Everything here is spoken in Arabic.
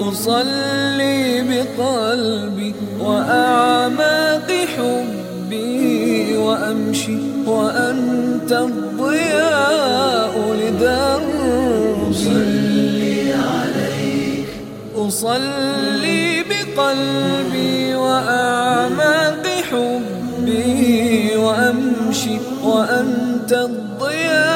أصلي بقلبي وأعماق حبي وأمشي وأنت الضياء لدربي أصلي عليك أصلي بقلبي وأعماق حبي وأمشي وأنت الضياء